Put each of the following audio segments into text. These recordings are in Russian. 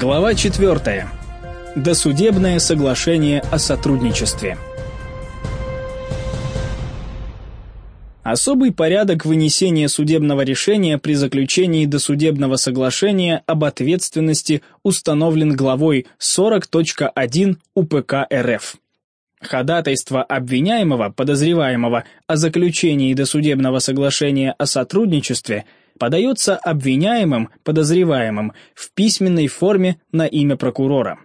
Глава 4. Досудебное соглашение о сотрудничестве. Особый порядок вынесения судебного решения при заключении досудебного соглашения об ответственности установлен главой 40.1 УПК РФ. Ходатайство обвиняемого, подозреваемого о заключении досудебного соглашения о сотрудничестве подается обвиняемым, подозреваемым в письменной форме на имя прокурора.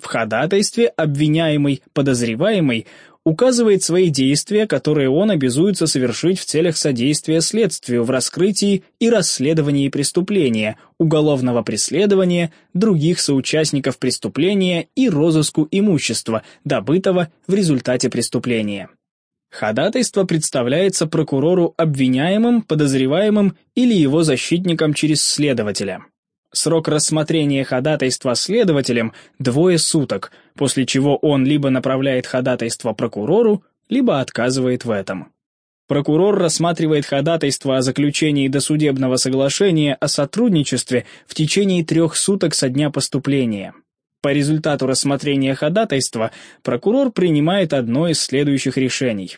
В ходатайстве обвиняемый, подозреваемый указывает свои действия, которые он обязуется совершить в целях содействия следствию в раскрытии и расследовании преступления, уголовного преследования, других соучастников преступления и розыску имущества, добытого в результате преступления. Ходатайство представляется прокурору обвиняемым, подозреваемым или его защитником через следователя. Срок рассмотрения ходатайства следователем – двое суток, после чего он либо направляет ходатайство прокурору, либо отказывает в этом. Прокурор рассматривает ходатайство о заключении досудебного соглашения о сотрудничестве в течение трех суток со дня поступления. По результату рассмотрения ходатайства прокурор принимает одно из следующих решений.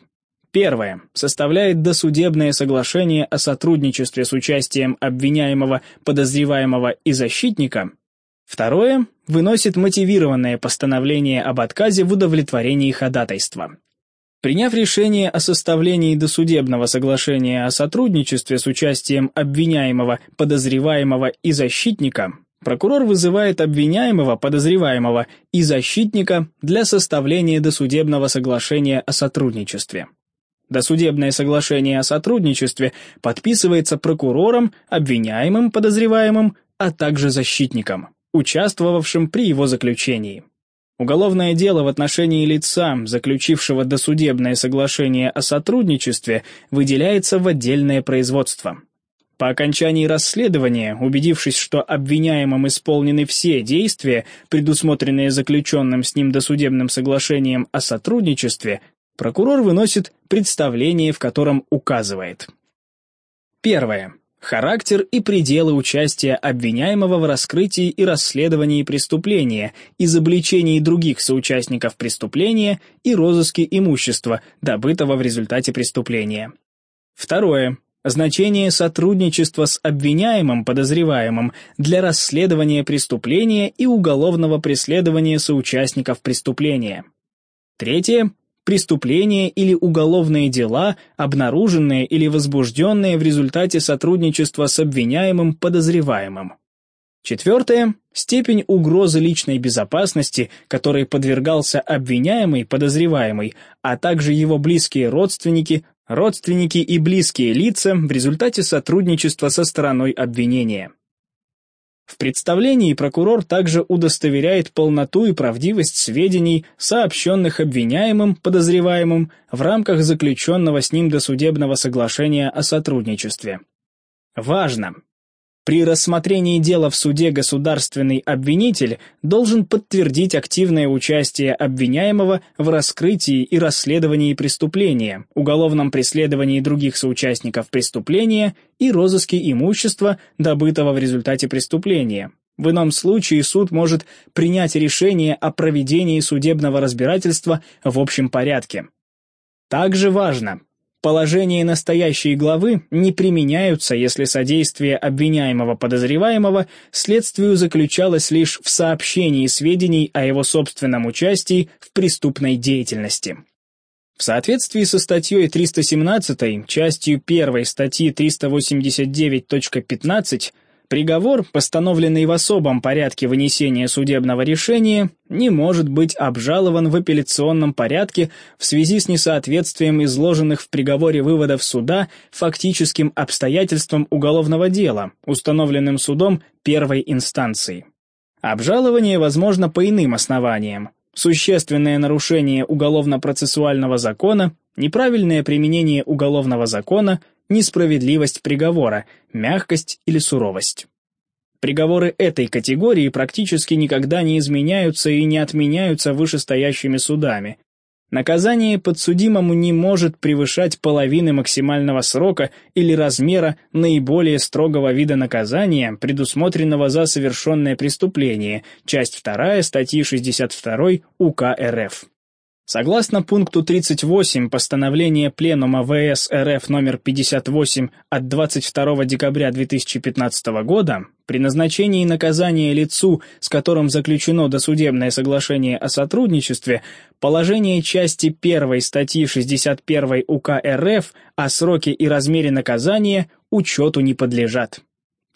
Первое. Составляет досудебное соглашение о сотрудничестве с участием обвиняемого, подозреваемого и защитника. Второе. Выносит мотивированное постановление об отказе в удовлетворении ходатайства. Приняв решение о составлении досудебного соглашения о сотрудничестве с участием обвиняемого, подозреваемого и защитника, прокурор вызывает обвиняемого, подозреваемого и защитника для составления досудебного соглашения о сотрудничестве. Досудебное соглашение о сотрудничестве подписывается прокурором, обвиняемым, подозреваемым, а также защитником, участвовавшим при его заключении. Уголовное дело в отношении лица, заключившего досудебное соглашение о сотрудничестве, выделяется в отдельное производство. По окончании расследования, убедившись, что обвиняемым исполнены все действия, предусмотренные заключенным с ним досудебным соглашением о сотрудничестве, Прокурор выносит представление, в котором указывает. Первое. Характер и пределы участия обвиняемого в раскрытии и расследовании преступления, изобличении других соучастников преступления и розыске имущества, добытого в результате преступления. Второе. Значение сотрудничества с обвиняемым, подозреваемым для расследования преступления и уголовного преследования соучастников преступления. Третье преступления или уголовные дела, обнаруженные или возбужденные в результате сотрудничества с обвиняемым подозреваемым. Четвертое. Степень угрозы личной безопасности, которой подвергался обвиняемый подозреваемый, а также его близкие родственники, родственники и близкие лица в результате сотрудничества со стороной обвинения. В представлении прокурор также удостоверяет полноту и правдивость сведений, сообщенных обвиняемым, подозреваемым, в рамках заключенного с ним досудебного соглашения о сотрудничестве. Важно! При рассмотрении дела в суде государственный обвинитель должен подтвердить активное участие обвиняемого в раскрытии и расследовании преступления, уголовном преследовании других соучастников преступления и розыске имущества, добытого в результате преступления. В ином случае суд может принять решение о проведении судебного разбирательства в общем порядке. Также важно, Положения настоящей главы не применяются, если содействие обвиняемого подозреваемого следствию заключалось лишь в сообщении сведений о его собственном участии в преступной деятельности. В соответствии со статьей 317, частью 1 статьи 389.15 Приговор, постановленный в особом порядке вынесения судебного решения, не может быть обжалован в апелляционном порядке в связи с несоответствием изложенных в приговоре выводов суда фактическим обстоятельствам уголовного дела, установленным судом первой инстанции. Обжалование возможно по иным основаниям. Существенное нарушение уголовно-процессуального закона, неправильное применение уголовного закона – несправедливость приговора, мягкость или суровость. Приговоры этой категории практически никогда не изменяются и не отменяются вышестоящими судами. Наказание подсудимому не может превышать половины максимального срока или размера наиболее строгого вида наказания, предусмотренного за совершенное преступление, часть 2 статьи 62 УК РФ. Согласно пункту 38 постановления Пленума ВС РФ номер 58 от 22 декабря 2015 года, при назначении наказания лицу, с которым заключено досудебное соглашение о сотрудничестве, положение части 1 статьи 61 УК РФ о сроке и размере наказания учету не подлежат.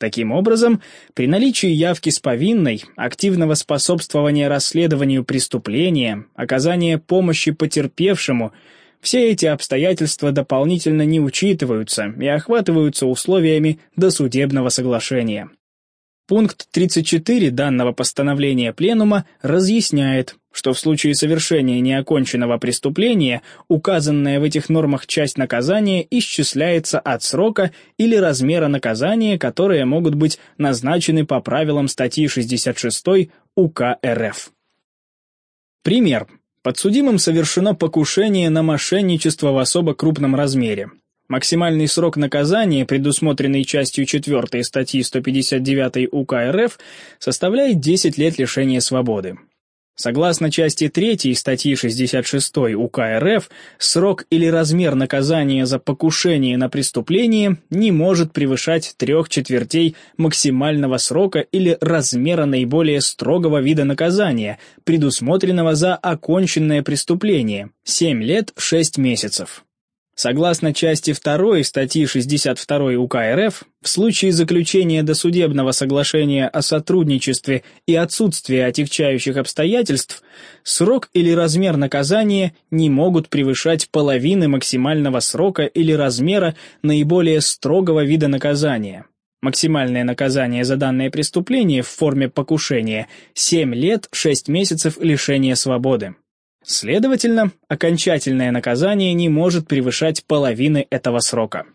Таким образом, при наличии явки с повинной, активного способствования расследованию преступления, оказания помощи потерпевшему, все эти обстоятельства дополнительно не учитываются и охватываются условиями досудебного соглашения. Пункт 34 данного постановления Пленума разъясняет, что в случае совершения неоконченного преступления указанная в этих нормах часть наказания исчисляется от срока или размера наказания, которые могут быть назначены по правилам статьи 66 УК РФ. Пример. Подсудимым совершено покушение на мошенничество в особо крупном размере. Максимальный срок наказания, предусмотренный частью 4 статьи 159 УК РФ, составляет 10 лет лишения свободы. Согласно части 3 статьи 66 УК РФ, срок или размер наказания за покушение на преступление не может превышать трех четвертей максимального срока или размера наиболее строгого вида наказания, предусмотренного за оконченное преступление – 7 лет 6 месяцев. Согласно части 2 статьи 62 УК РФ, в случае заключения досудебного соглашения о сотрудничестве и отсутствия отягчающих обстоятельств, срок или размер наказания не могут превышать половины максимального срока или размера наиболее строгого вида наказания. Максимальное наказание за данное преступление в форме покушения – 7 лет 6 месяцев лишения свободы. Следовательно, окончательное наказание не может превышать половины этого срока.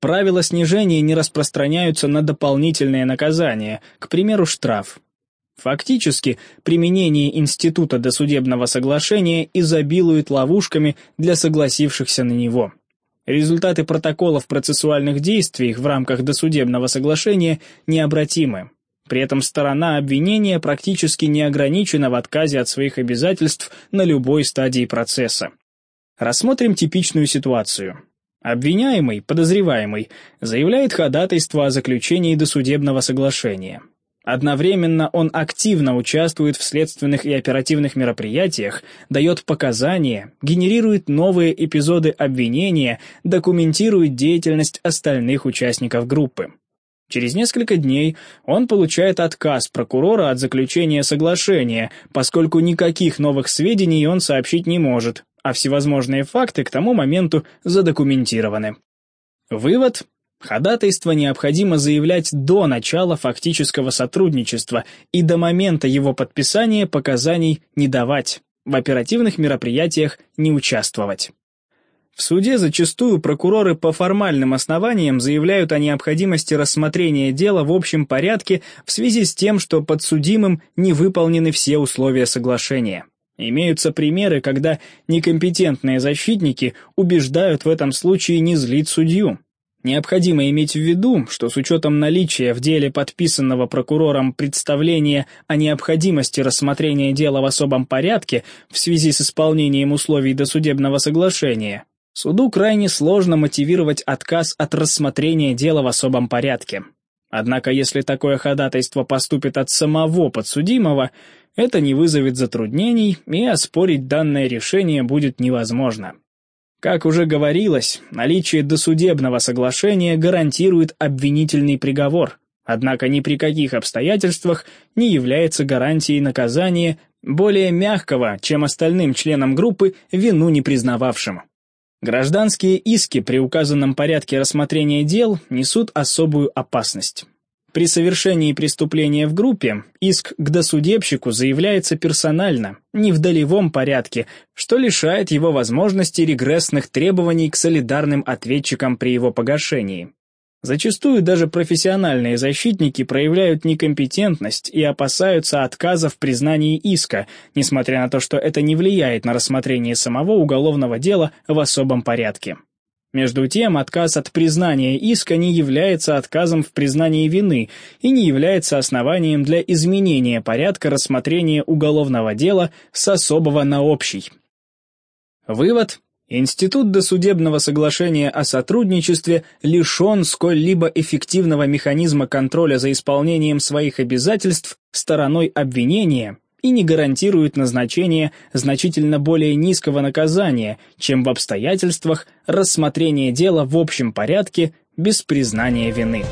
Правила снижения не распространяются на дополнительные наказания, к примеру, штраф. Фактически, применение института досудебного соглашения изобилует ловушками для согласившихся на него. Результаты протоколов процессуальных действий в рамках досудебного соглашения необратимы. При этом сторона обвинения практически не ограничена в отказе от своих обязательств на любой стадии процесса. Рассмотрим типичную ситуацию. Обвиняемый, подозреваемый, заявляет ходатайство о заключении досудебного соглашения. Одновременно он активно участвует в следственных и оперативных мероприятиях, дает показания, генерирует новые эпизоды обвинения, документирует деятельность остальных участников группы. Через несколько дней он получает отказ прокурора от заключения соглашения, поскольку никаких новых сведений он сообщить не может, а всевозможные факты к тому моменту задокументированы. Вывод. Ходатайство необходимо заявлять до начала фактического сотрудничества и до момента его подписания показаний не давать, в оперативных мероприятиях не участвовать. В суде зачастую прокуроры по формальным основаниям заявляют о необходимости рассмотрения дела в общем порядке в связи с тем, что подсудимым не выполнены все условия соглашения. Имеются примеры, когда некомпетентные защитники убеждают в этом случае не злить судью. Необходимо иметь в виду, что с учетом наличия в деле подписанного прокурором представления о необходимости рассмотрения дела в особом порядке в связи с исполнением условий досудебного соглашения, Суду крайне сложно мотивировать отказ от рассмотрения дела в особом порядке. Однако если такое ходатайство поступит от самого подсудимого, это не вызовет затруднений, и оспорить данное решение будет невозможно. Как уже говорилось, наличие досудебного соглашения гарантирует обвинительный приговор, однако ни при каких обстоятельствах не является гарантией наказания более мягкого, чем остальным членам группы, вину не признававшим. Гражданские иски при указанном порядке рассмотрения дел несут особую опасность. При совершении преступления в группе иск к досудебщику заявляется персонально, не в долевом порядке, что лишает его возможности регрессных требований к солидарным ответчикам при его погашении. Зачастую даже профессиональные защитники проявляют некомпетентность и опасаются отказа в признании иска, несмотря на то, что это не влияет на рассмотрение самого уголовного дела в особом порядке. Между тем, отказ от признания иска не является отказом в признании вины и не является основанием для изменения порядка рассмотрения уголовного дела с особого на общий. Вывод Институт досудебного соглашения о сотрудничестве лишен сколь-либо эффективного механизма контроля за исполнением своих обязательств стороной обвинения и не гарантирует назначение значительно более низкого наказания, чем в обстоятельствах рассмотрения дела в общем порядке без признания вины.